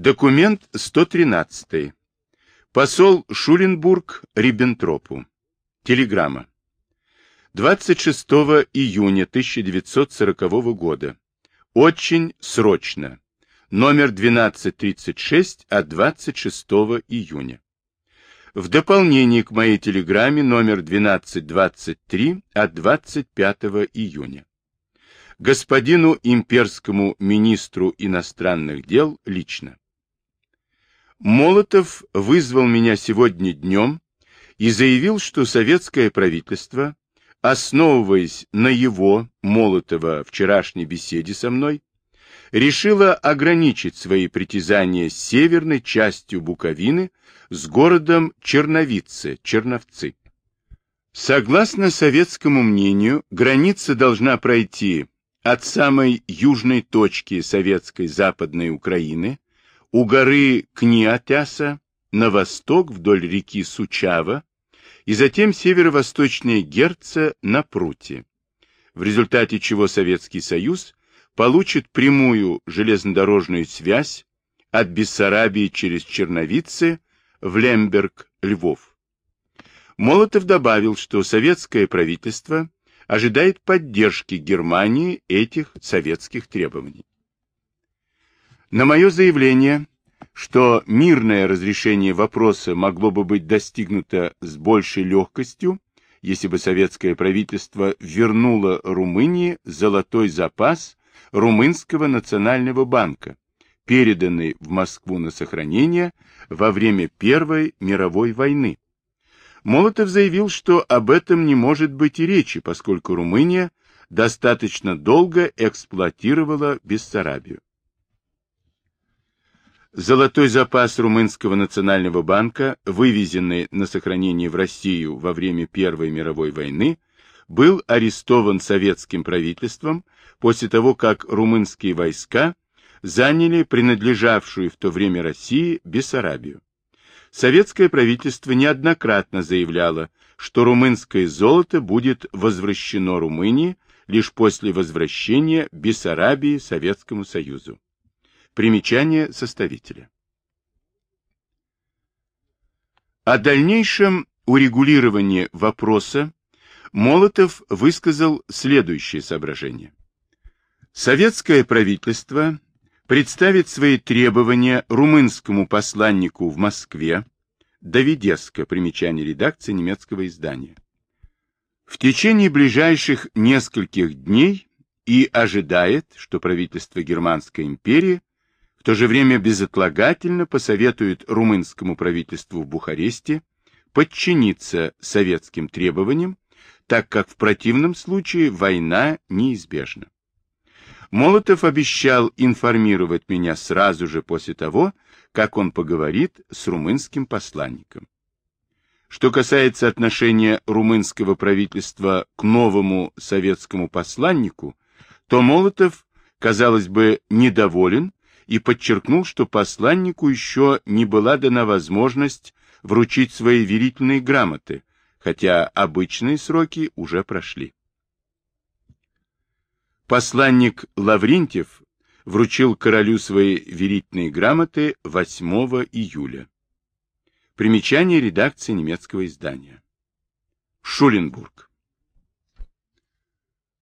Документ 113. Посол Шуленбург Риббентропу. Телеграмма. 26 июня 1940 года. Очень срочно. Номер 1236 от 26 июня. В дополнение к моей телеграмме номер 1223 от 25 июня. Господину имперскому министру иностранных дел лично. Молотов вызвал меня сегодня днем и заявил, что советское правительство, основываясь на его, Молотова, вчерашней беседе со мной, решило ограничить свои притязания северной частью Буковины с городом Черновице, Черновцы. Согласно советскому мнению, граница должна пройти от самой южной точки советской Западной Украины у горы Книатяса на восток вдоль реки Сучава и затем северо-восточнее Герца на Пруте, в результате чего Советский Союз получит прямую железнодорожную связь от Бессарабии через Черновицы в Лемберг, Львов. Молотов добавил, что советское правительство ожидает поддержки Германии этих советских требований. На мое заявление, что мирное разрешение вопроса могло бы быть достигнуто с большей легкостью, если бы советское правительство вернуло Румынии золотой запас Румынского национального банка, переданный в Москву на сохранение во время Первой мировой войны. Молотов заявил, что об этом не может быть и речи, поскольку Румыния достаточно долго эксплуатировала Бессарабию. Золотой запас Румынского национального банка, вывезенный на сохранение в Россию во время Первой мировой войны, был арестован советским правительством после того, как румынские войска заняли принадлежавшую в то время России Бессарабию. Советское правительство неоднократно заявляло, что румынское золото будет возвращено Румынии лишь после возвращения Бессарабии Советскому Союзу. Примечание составителя. О дальнейшем урегулировании вопроса Молотов высказал следующее соображение. Советское правительство представит свои требования румынскому посланнику в Москве, Давидеско, примечание редакции немецкого издания. В течение ближайших нескольких дней и ожидает, что правительство Германской империи в то же время безотлагательно посоветует румынскому правительству в Бухаресте подчиниться советским требованиям, так как в противном случае война неизбежна. Молотов обещал информировать меня сразу же после того, как он поговорит с румынским посланником. Что касается отношения румынского правительства к новому советскому посланнику, то Молотов, казалось бы, недоволен и подчеркнул, что посланнику еще не была дана возможность вручить свои верительные грамоты, хотя обычные сроки уже прошли. Посланник Лаврентьев вручил королю свои верительные грамоты 8 июля. Примечание редакции немецкого издания. Шуленбург.